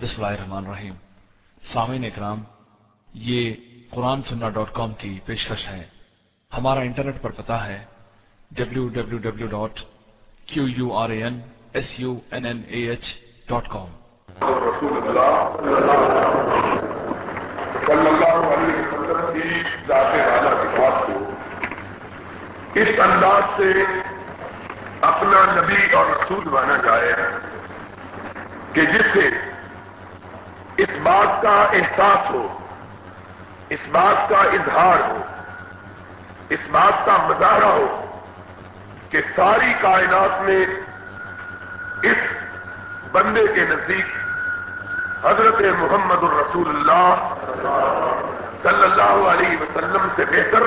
بسم اللہ الرحمن الرحیم سامعین اکرام یہ قرآن سننا ڈاٹ کام کی پیشکش ہے۔ ہمارا انٹرنیٹ پر پتا ہے W W W dot Q U R A N S U N N A H dot com کو اس انداز سے اپنا نبی اور رسول مانا جائے کہ جس سے اس بات کا احساس ہو، اس بات کا اظہار ہو، اس بات کا مظاہرہ ہو کہ ساری کائنات میں اس بندے کے نزدیک حضرت محمد الرسول اللہ صلی اللہ علیہ وسلم سے بہتر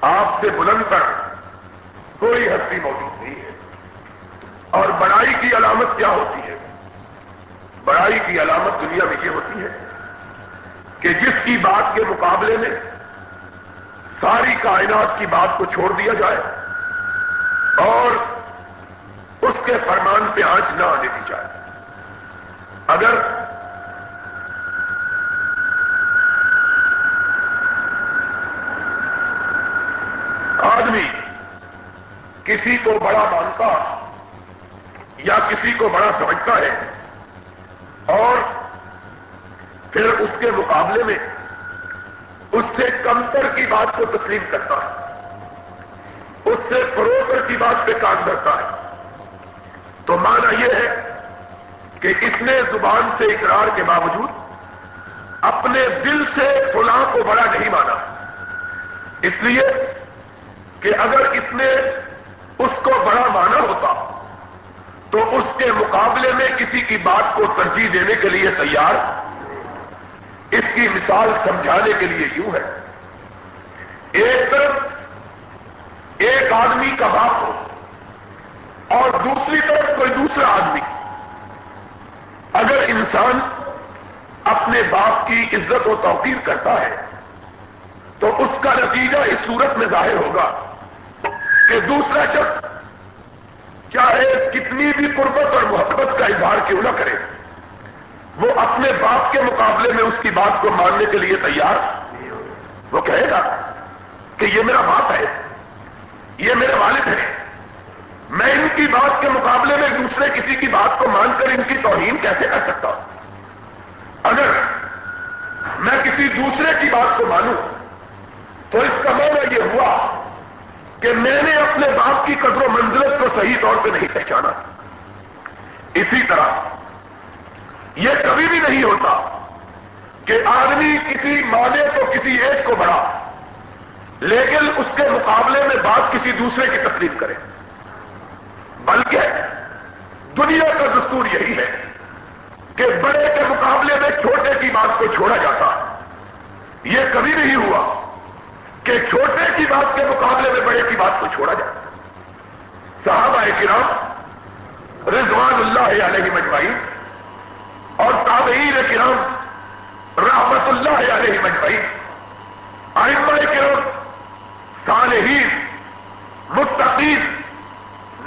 آپ سے بلند پر کوئی ہستی موجود نہیں ہے۔ اور بڑائی کی علامت کیا ہوتی ہے بڑائی کی علامت دنیا میں یہ ہوتی ہے کہ جس کی بات کے مقابلے میں ساری کائنات کی بات کو چھوڑ دیا جائے اور اس کے فرمان پہ آنچ نہ آنے دی جائے۔ اگر آدمی کسی کو بڑا مانتا یا کسی کو بڑا سمجھتا ہے پھر اس کے مقابلے میں اس سے کمتر کی بات کو تسلیم کرتا ہے۔ اس سے فروغر کی بات پہ کام کرتا ہے۔ تو مانا یہ ہے کہ اس نے زبان سے اقرار کے باوجود اپنے دل سے فلاں کو بڑا نہیں مانا۔ اس لیے کہ اگر اس نے اس کو بڑا مانا ہوتا تو اس کے مقابلے میں کسی کی بات کو ترجیح دینے کے لیے تیار اس کی مثال سمجھانے کے لیے یوں ہے۔ ایک طرف ایک آدمی کا باپ ہو اور دوسری طرف کوئی دوسرا آدمی۔ اگر انسان اپنے باپ کی عزت و توقیر کرتا ہے، تو اس کا نتیجہ اس صورت میں ظاہر ہوگا کہ دوسرا شخص چاہے کتنی بھی قربت اور محبت کا اظہار کیوں نہ کرے۔ وہ اپنے باپ کے مقابلے میں اس کی بات کو ماننے کے لیے تیار؟ وہ کہے گا کہ یہ میرا باپ ہے، یہ میرے والد ہے میں ان کی بات کے مقابلے میں دوسرے کسی کی بات کو مان کر ان کی توہین کیسے کر سکتا ہوں؟ اگر میں کسی دوسرے کی بات کو مانوں، تو اس کا معنی یہ ہوا کہ میں نے اپنے باپ کی قدر و منزلت کو صحیح طور پہ نہیں پہچانا۔ اسی طرح یہ کبھی بھی نہیں ہوتا کہ آدمی کسی مانے تو کسی ایک کو بڑھا، لیکن اس کے مقابلے میں بات کسی دوسرے کی تسلیم کرے۔ بلکہ دنیا کا دستور یہی ہے کہ بڑے کے مقابلے میں چھوٹے کی بات کو چھوڑا جاتا۔ یہ کبھی نہیں ہوا کہ چھوٹے کی بات کے مقابلے میں بڑے کی بات کو چھوڑا جائے۔ صحابہ کرام رضوان اللہ علیہ مجمعین اور تابعین کرام، رحمت اللہ علیہ مجمعین آئمہ کرام، صالحین، متقین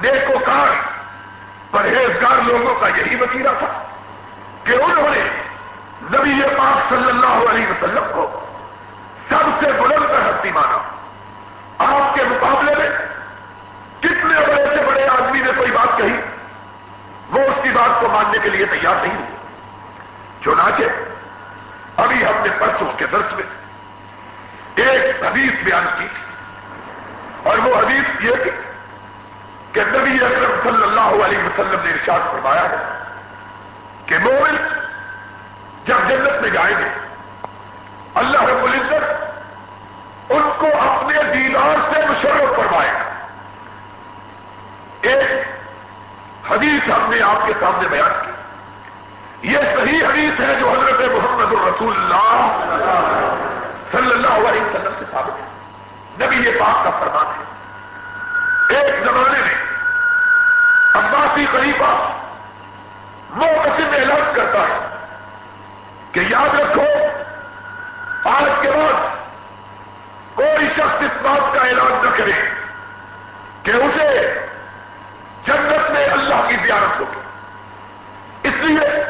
نیکوکار پرہیزگار لوگوں کا یہی وسیلہ تھا کہ انہوں نے نبی پاک صلی اللہ علیہ وسلم کو سب سے بلند ہستی مانا۔ آپ کے مقابلے میں کتنے بڑے سے بڑے آدمی نے کوئی بات کہی؟ وہ اس کی بات کو ماننے کے لیے تیار نہیں چنانچہ ابھی ہم نے پرسوں کے درس میں ایک حدیث بیان کی تھی۔ اور وہ حدیث یہ تھی کہ نبی اکرم صلی اللہ علیہ وسلم نے ارشاد فرمایا ہے کہ مومن جب جنت میں جائیں گے، اللہ رب العزت ان کو اپنے دیدار سے مشرف فرمائے گا۔ ایک حدیث ہم نے آپ کے سامنے بیان کی یہ صحیح حدیث ہے جو حضرت محمد الرسول اللہ صلی اللہ علیہ وسلم سے ثابت ہے۔ نبی یہ پاک کا فرمان ہے۔ ایک زمانے میں عباسی خلیفہ وہ قسم اعلان کرتا ہے کہ یاد رکھو، آج کے بعد کوئی شخص اس بات کا اعلان نہ کرے کہ اسے جنت میں اللہ کی زیارت ہوگی اس لیے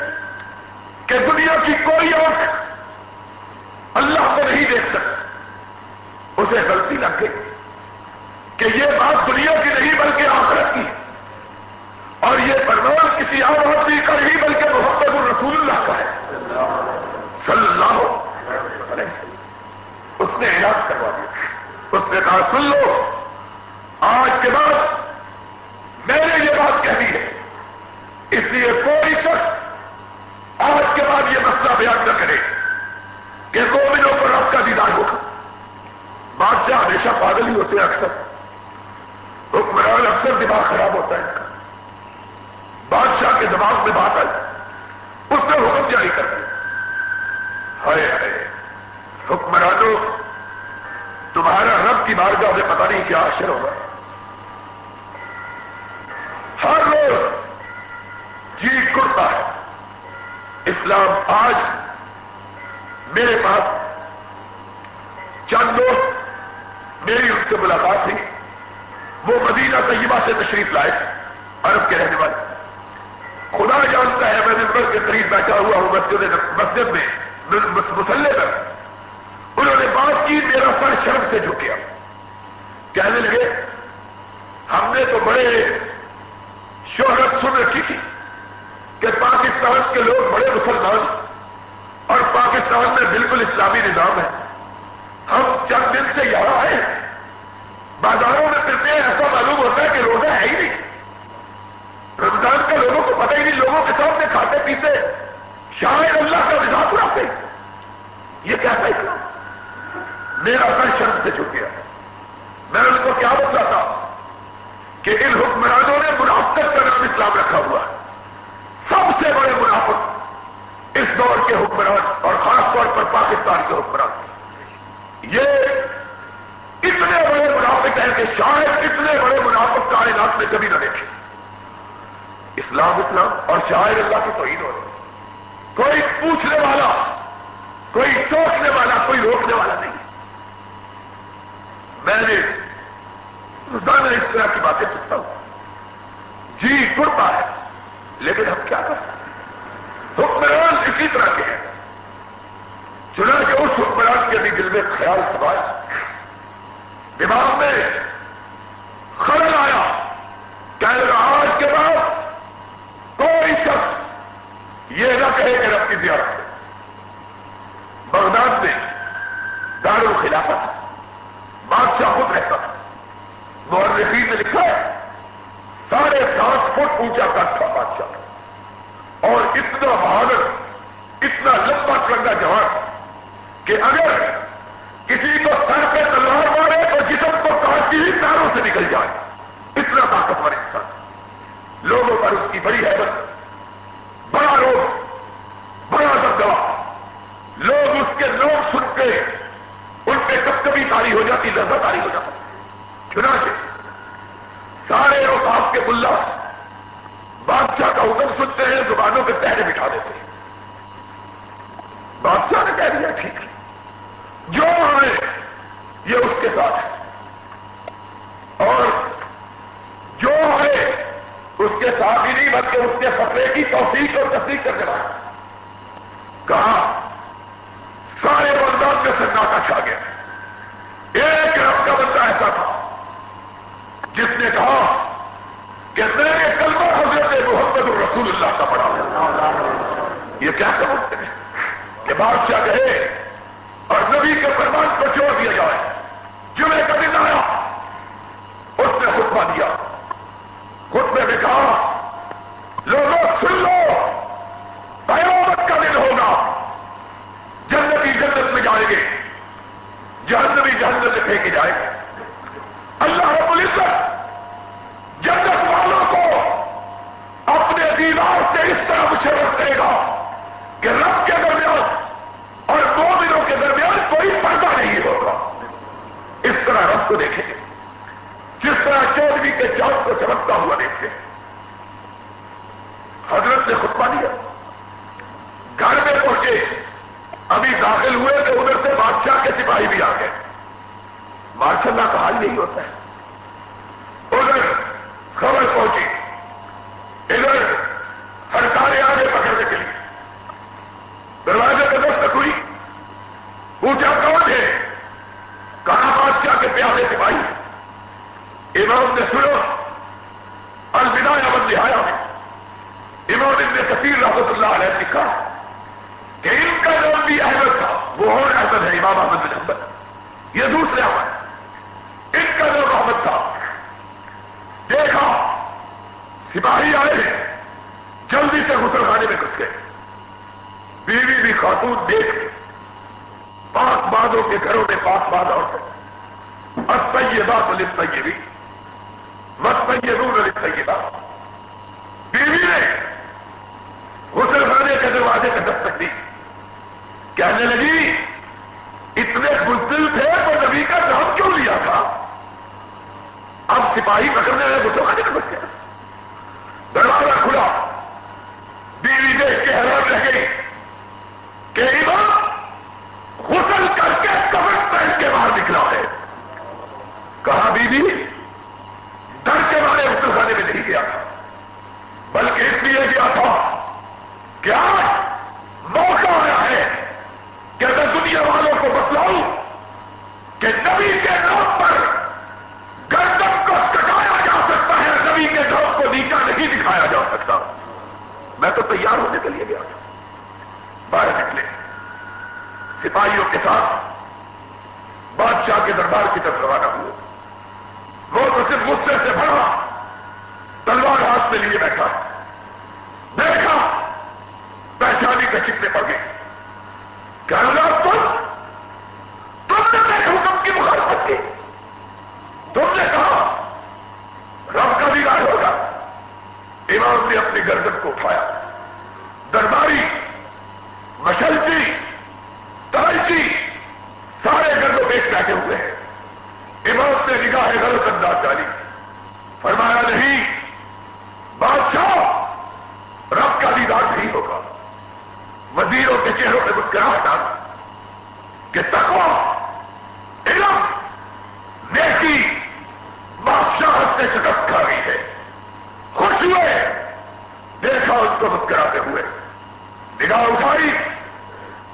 کہ دنیا کی کوئی آنکھ اللہ کو نہیں دیکھ سکتی اسے غلطی لگ گئی کہ یہ بات دنیا کی نہیں بلکہ آخرت کی اور یہ فرمان کسی اور آدمی کا نہیں بلکہ محمد الرسول اللہ کا ہے۔ صلی اللہ اس نے علاج کروا دیا۔ اس نے کہا، سن لو، آج کے بعد میں نے یہ بات کہنی ہے۔ اس لیے کوئی شخص آج کے بعد یہ مسئلہ کرے۔ کہ مومنوں کو رب کا دیدار ہوگا بادشاہ ہمیشہ پاگل ہی ہوتے ہیں اکثر۔ حکمران اکثر دماغ خراب ہوتا ہے۔ بادشاہ کے دماغ میں بات آئی۔ اس نے حکم جاری کر دیا۔ ہائے ہائے، حکمرانوں، تمہارا رب کی بارگاہ میں پتہ نہیں کیا اشر ہوگا۔ ہر روز جی کرتا ہے۔ اسلام آج میرے پاس چند دوست میری اس سے ملاقات تھی وہ مدینہ طیبہ سے تشریف لائے، عرب کے رہنے والے۔ خدا جانتا ہے میں نمبر کے قریب بیٹھا ہوا ہوں مسجد مسجد میں، مسلح پر انہوں نے بات کی، میرا سر شرم سے جھکیا کہنے لگے، ہم نے تو بڑے شہرت سن رکھی تھی کہ پاکستان کے لوگ بڑے مسلمان پاکستان میں بالکل اسلامی نظام ہے۔ ہم چند دن سے یہاں آئے بازاروں میں پھرتے ہیں، ایسا معلوم ہوتا ہے کہ روزہ ہے ہی نہیں۔ رمضان کا لوگوں کو پتہ ہی نہیں، لوگوں کے سامنے کھاتے پیتے۔ شاید اللہ کا مزاج اڑاتے یہ کیسا اسلام۔ میرا سر شرم سے چکیا میں ان کو کیا بتاتا کہ ان حکمرانوں نے منافقت کا نام اسلام رکھا ہوا ہے۔ سب سے بڑے منافق اس دور کے حکمران اور خاص طور پر پاکستان کے حکمران یہ اتنے بڑے منافق ہیں کہ شاید اتنے بڑے منافق کائنات میں کبھی نہ دیکھے اسلام اسلام اور شاعر اللہ کی توحید ہو رہی کوئی پوچھنے والا، کوئی ٹوکنے والا، کوئی روکنے والا نہیں۔ میں نے روزانہ اس طرح کی باتیں سنتا ہوں۔ جی کرتا ہے، لیکن ہم کیا کر سکتے حکمران اسی طرح کے ہیں۔ چنانچہ اس حکمران کے بھی دل میں خیال سوال دماغ میں خرل آیا۔ کہ آج کے بعد کوئی شخص یہ نہ کہے کہ رب کی زیارت بغداد میں دار الخلافت بادشاہ خود رہتا تھا مورخین نے لکھا ہے ساڑھے سات فٹ اونچا کٹ تھا بادشاہ اور اتنا بہادر اتنا لمبا چڑھا جوان کہ اگر کسی کو سر پہ تلوار مارے تو جسم کو کاٹتی ہی پیروں سے نکل جائے اتنا طاقتور انسان لوگوں پر اس کی بڑی حیرت بڑا روگ بڑا دبدبا لوگ اس کے لوگ سن کے ان پہ کب کبھی تاری ہو جاتی لذت تاری ہو جاتی۔ چنانچہ سارے لوگ آپ کے ملا بادشاہ کا حکم سنتے ہیں، زبانوں کے پہرے بٹھا دیتے ہیں۔ بادشاہ نے کہہ دیا، ٹھیک ہے۔ جو آئے، یہ اس کے ساتھ ہے۔ اور جو آئے، اس کے ساتھ ہی نہیں، بلکہ اس کے خطرے کی توفیق اور تصدیق کرنے والا کہا، سارے بندان میں سناٹا چھا گیا ایک رب کا بندہ ایسا تھا جس نے کہا کہ میرے کلمہ حضرت محمد الرسول اللہ کا پڑا یہ کیا سمجھتے ہیں کہ بادشاہ کہے اور نبی کے فرمان پر چھوڑ دیا جائے جمعے کا دن آیا اس نے خطبہ دیا خطبے میں کہا لوگوں سن لو قیامت کا دن ہوگا جنتی جنت میں جائیں گے جہنمی جہنت میں پھینکے جائے گے اللہ رب العزت جنت والوں کو اپنے دیوار سے اس طرح مشرف کرے گا کہ رب کے درمیان اور مومنوں کے درمیان کوئی پردہ نہیں ہوگا اس طرح رب کو دیکھیں گے جس طرح چودھری کے چاند کو چمکتا ہوا دیکھتے ہیں۔ حضرت نے خطبہ دیا۔ گھر میں پہنچے۔ ابھی داخل ہوئے تو ادھر سے بادشاہ کے سپاہی بھی آ گئے۔ ماشاء اللہ کا حال نہیں ہوتا ہے۔ ادھر خبر پہنچی ادھر ہڑتالیں آگے پکڑنے کے لیے وہ اور احمد ہے، امام احمد بن حنبل۔ یہ دوسرے احمد ان کا جو محمد تھا۔ دیکھا، سپاہی آئے ہیں۔ جلدی سے غسل خانے میں گھس گئے۔ بیوی بھی خاتون دیکھ کے پاک بادوں کے گھروں میں پاک باد اور یہ بات لکھتا یہ بھی مت یہ رو لکھتا یہ بات بیوی نے غسل خانے کے دروازے کا دستک دی کہنے لگی، اتنے بزدل تھے تو نبی کا نام کیوں لیا تھا؟ اب سپاہی پکڑنے والے غسل خانے میں بچ گیا دروازہ کھلا بیوی دیکھ کے حیران رہ گئی کہ امام غسل کر کے کمر پہن کے باہر نکلا ہے کہا بیوی ڈر کے بارے غسل خانے میں نہیں گیا تھا بلکہ اس لیے گیا تھا کیا موقع آیا ہے کہ میں دنیا والوں کو بتلاؤں کہ نبی کے نام پر گردن کو کٹایا جا سکتا ہے نبی کے نام کو نیچا نہیں دکھایا جا سکتا میں تو تیار ہونے کے لیے گیا تھا باہر نکلے سپاہیوں کے ساتھ بادشاہ کے دربار کی طرف روانہ ہوئے۔ وہ تو صرف غصے سے بڑھا تلوار ہاتھ میں لیے بیٹھا۔ دیکھا، پہچانی کا چکنے پڑ گئے۔ کیا تم تم نے میرے حکم کی مخالفت کی۔ تم نے کہا، رب کا بھی رائے ہوگا۔ امام نے اپنی گردن کو اٹھایا۔ درباری مشلتی ترجی سارے گردوں بیچ بیٹھے ہوئے ہیں امام نے نگاہ اللہ تعالی فرمایا نہیں، بادشاہ، رب کا دیدار نہیں ہوگا۔ وزیروں کے چہروں پہ مسکراہٹ ڈالا کہ تقوا علم نیکی بادشاہ سے شکست کھا گئی ہے خوش ہوئے دیکھا اس کو مسکراتے ہوئے نگاہ اٹھائی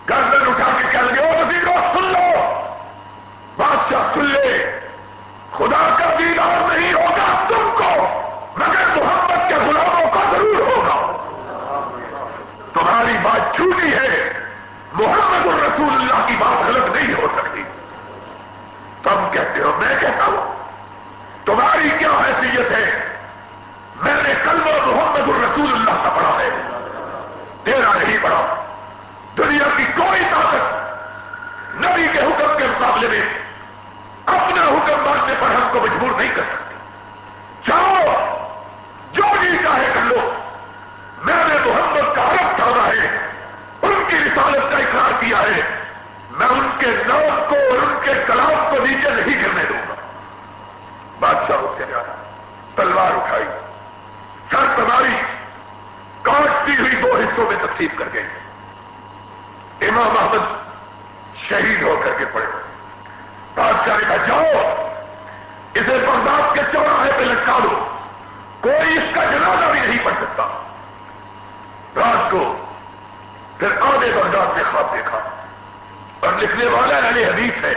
گردن اٹھا کے کہہ لگے وہ وزیروں سن لو بادشاہ سن لے خدا کا دیدار نہیں ہوگا تم کو مگر محمد کے غلاموں کا ضرور ہوگا تمہاری بات جھوٹی ہے محمد الرسول اللہ کی بات غلط نہیں ہو سکتی تم کہتے ہو، میں کہتا ہوں، تمہاری کیا حیثیت ہے؟ میں نے کلمہ محمد الرسول اللہ کا پڑھا ہے، تیرا نہیں پڑھا۔ دنیا کی کوئی طاقت نبی کے حکم کے مقابلے میں، اپنا حکم ماننے پر ہم کو مجبور نہیں کر سکتے چاہو جو بھی چاہے کر لو میں نے محمد کا حرف تھاما ہے ان کی رسالت کا اقرار کیا ہے میں ان کے نام کو اور ان کے کلام کو نیچے نہیں گرنے دوں گا بادشاہ اس کے جانا تلوار اٹھائی سر تمہاری کاٹتی ہوئی دو حصوں میں تقسیم کر گئی امام احمد شہید ہو کر کے پڑے بادشاہ نے کہا جاؤ اسے بغداد کے چوراہے پہ لٹکا دو کوئی اس کا جنازہ بھی نہیں پڑ سکتا۔ رات کو پھر آدھے بغداد نے خواب دیکھا۔ اور لکھنے والا علی حدیث ہے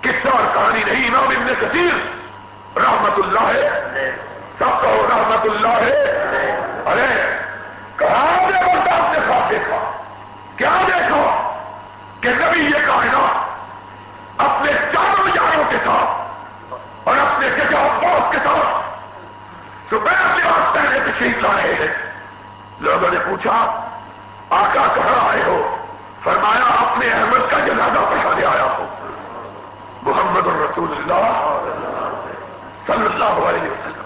قصہ اور کہانی نہیں۔ امام ابن کثیر رحمت اللہ ہے سب کو رحمت اللہ ہے ارے کہاں آدھے بغداد نے خواب دیکھا کیا دیکھا کہ نبی یہ کائنات اپنے چاروں یاروں کے ساتھ اور اپنے جگہ باپ کے ساتھ صبح لباس پہنے تشریف لا رہے ہیں۔ لوگوں نے پوچھا، آقا کہاں آئے ہو؟ فرمایا، اپنے احمد کا جنازہ پڑھانے آیا ہو محمد الرسول اللہ صلی اللہ علیہ وسلم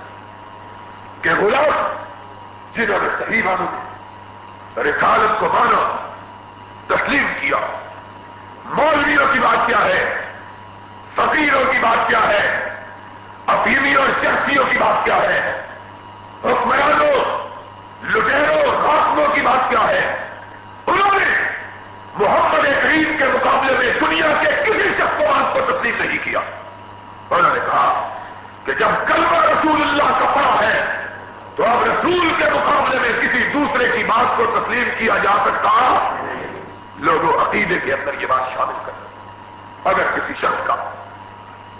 کہ غلام، جنہوں نے صحیح مانو رسالت کو مانا۔ تسلیم کیا۔ مولویوں کی بات کیا ہے؟ فقیروں کی بات کیا ہے؟ افیمیوں اور سیاسیوں کی بات کیا ہے؟ حکمرانوں لٹیروں قاسموں کی بات کیا ہے؟ انہوں نے محمد کریم کے مقابلے میں دنیا کے کسی شخص بات کو تسلیم نہیں کیا۔ انہوں نے کہا کہ جب کلمہ رسول اللہ کا پڑا ہے، تو اب رسول کے مقابلے میں کسی دوسرے کی بات کو تسلیم کیا جا سکتا لوگوں عقیدے کے اندر یہ بات شامل کر اگر کسی شخص کا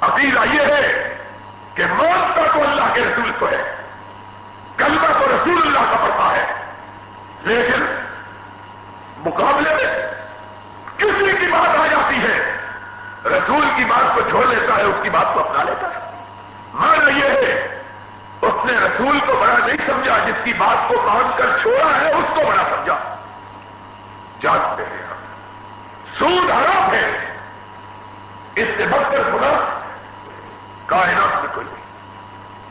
عقیدہ یہ ہے کہ موت تو اللہ کے رسول کو ہے، کلمہ تو رسول اللہ کا پڑھتا ہے، لیکن مقابلے میں کسی کی بات آ جاتی ہے، رسول کی بات کو چھوڑ لیتا ہے، اس کی بات کو اپنا لیتا ہے۔ مان یہ ہے، اس نے رسول کو بڑا نہیں سمجھا، جس کی بات کو مان کر چھوڑا ہے، اس کو بڑا سمجھا۔ جانتے ہیں۔ سود حرام ہے۔ اس سے بڑھ کر گنا کائنات میں کوئی نہیں۔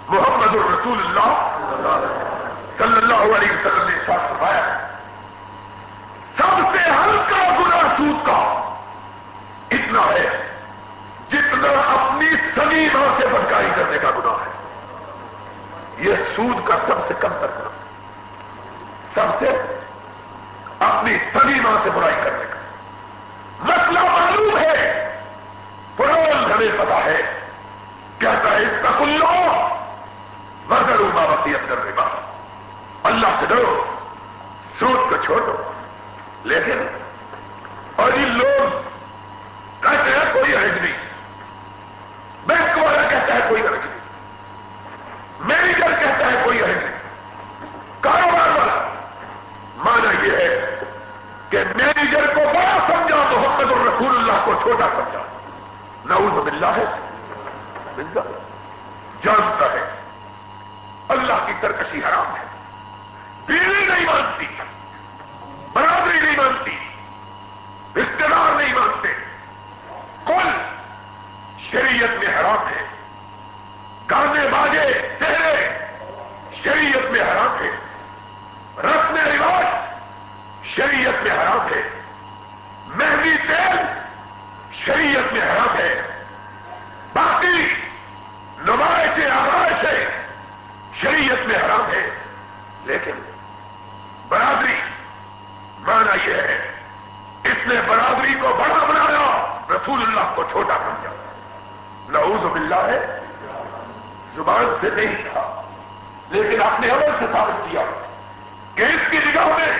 محمد الرسول اللہ صلی اللہ علیہ وسلم نے ساتھ فرمایا سب سے ہلکا گنا سود کا اتنا ہے جتنا اپنی سنی ماں سے بدکاری کرنے کا گنا ہے۔ یہ سود کا سب سے کم تر گنا سب سے اپنی سنی ماں سے برائی کرنے کا۔ مسئلہ معلوم ہے قرآن ہمیں پتا ہے کہتا ہے اس کا کلو مگر وسیعت اندر رہا اللہ سے ڈرو سود کو چھوڑ دو لیکن اور یہ لوگ کہتے ہیں کوئی حرج نہیں بینک والا کہتا ہے کوئی حرج نہیں مینیجر کہتا ہے کوئی حرج نہیں کاروبار والا مانا یہ ہے کہ مینیجر کو بڑا سمجھا محمد الرسول اللہ کو چھوٹا سمجھا نعوذ باللہ ہے جانتا ہے اللہ کی ترکشی حرام ہے بیوی نہیں مانتی برادری نہیں مانتی رشتے دار نہیں مانتے کل شریعت میں حرام ہے گانے باجے چہرے شریعت میں حرام ہے رسم رواج شریعت میں حرام ہے مہندی تیل شریعت میں حرام ہے باقی نمائش آرائش شریعت میں حرام ہے لیکن برادری مانا یہ ہے اس نے برادری کو بڑا بنایا رسول اللہ کو چھوٹا سمجھا نعوذ باللہ ہے، زبان سے نہیں تھا، لیکن اپنے عمل سے ثابت کیا کہ اس کی نگاہ میں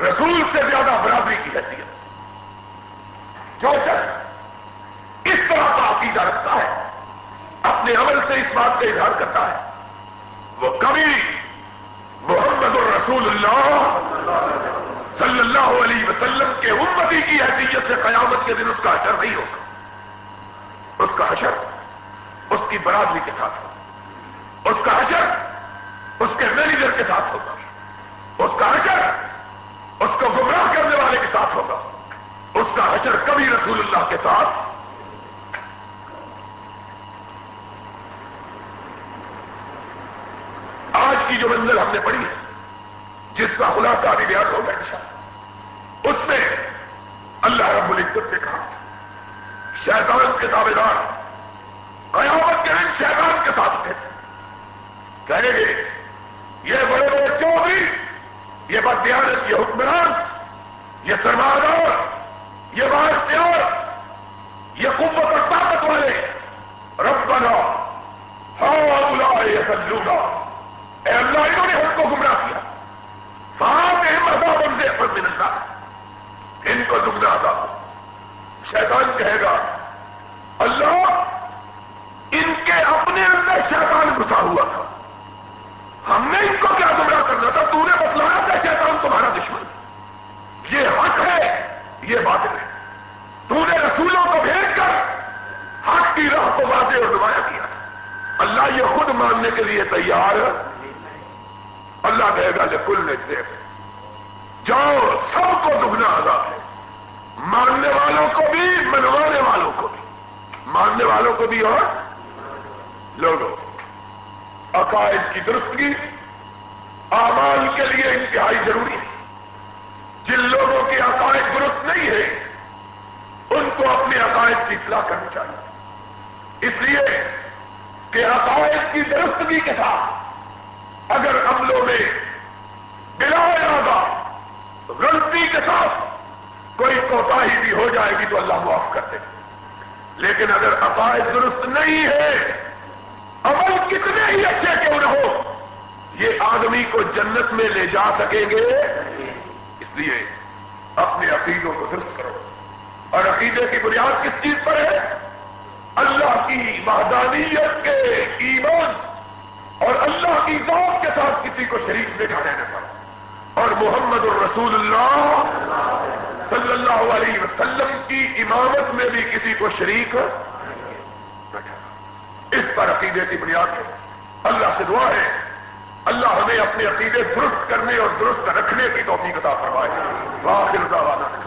رسول سے زیادہ برابری کی حیثیت جو شخص اس طرح کا عقیدہ رکھتا ہے، اپنے عمل سے اس بات کا اظہار کرتا ہے، وہ کبھی محمد الرسول اللہ صلی اللہ علیہ وسلم کے امتی کی حیثیت سے قیامت کے دن اس کا حشر نہیں ہوگا۔ اس کا حشر اس کی برادری کے ساتھ ہوگا۔ اس کا حشر اس کے مینیجر کے ساتھ ہوگا۔ اس کا حشر اس کو گمراہ کرنے والے کے ساتھ ہوگا۔ اس کا حشر کبھی رسول اللہ کے ساتھ آج کی جو منزل ہم نے پڑھی ہے، جس کا خلاصہ بھی بیان ہوگا ان اس میں اللہ رب العزت نے کہا، شیطان کے دعوے دار قیامت کے دن شیطان کے ساتھ تھے۔ کہیں گے یہ بڑے بڑے چودھری یہ بدیانت یہ حکمران، یہ سرمایہ یہ باختیار یہ قوت اور طاقت والے۔ رب بنا ہاں بلا یہ سلوگا اے اللہ، انہوں نے ہم کو گمراہ کیا۔ صاحب احمد بندے پر ملتا ان کو گمراہ تھا شیطان کہے گا اللہ ان کے اپنے اندر شیطان گھسا ہوا تھا۔ ہم نے ان کو کیا گمراہ کرنا تھا؟ تو نے بتلایا تھا شیطان تمہارا دشمن۔ یہ حق ہے، یہ بات ہے۔ تو نے رسولوں کو بھیج کر حق کی راہ کو واضح اور نمایاں کیا اللہ یہ خود ماننے کے لیے تیار اللہ کہے گا کہ کل نے جاؤ، سب کو دگنا آزاد ہے۔ ماننے والوں کو بھی، منوانے والوں کو بھی۔ ماننے والوں کو بھی اور؟ لوگوں عقائد کی درستگی اعمال کے لیے انتہائی ضروری ہے۔ جن لوگوں کے عقائد درست نہیں ہے ان کو اپنے عقائد کی اطلاع کرنی چاہیے۔ اس لیے کہ عقائد کی درستگی کے ساتھ اگر عملوں میں بلا ارادہ، غلطی کے ساتھ کوئی کوتا بھی ہو جائے گی تو اللہ معاف کر دے۔ لیکن اگر عقائد درست نہیں ہے عمل کتنے ہی اچھے کیوں نہ ہو یہ آدمی کو جنت میں لے جا سکیں گے؟ اس لیے اپنے عقیدوں کو درست کرو۔ اور عقیدے کی بنیاد کس چیز پر ہے؟ اللہ کی مہدانیت کے ایمان اور اللہ کی ذات کے ساتھ کسی کو شریک بٹھا دینے پر اور محمد الرسول اللہ صلی اللہ علیہ وسلم کی امامت میں بھی کسی کو شریک اس پر عقیدے کی بنیاد ہے۔ اللہ سے دعا ہے۔ اللہ ہمیں اپنے عقیدے درست کرنے اور درست رکھنے کی توفیق عطا فرمائے۔ واخر دعوانا۔